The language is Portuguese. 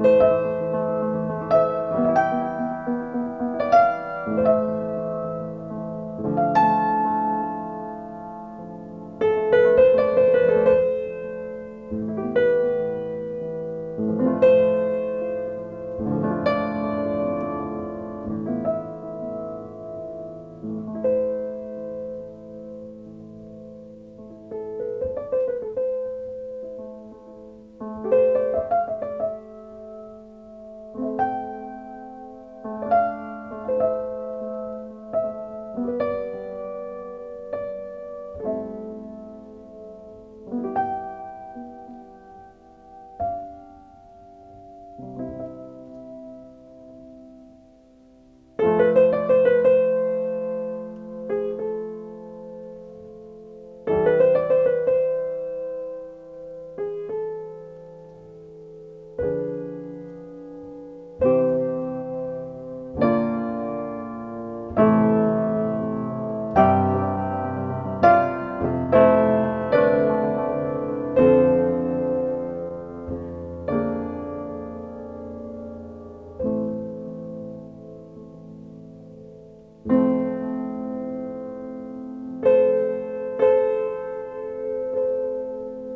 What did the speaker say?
Música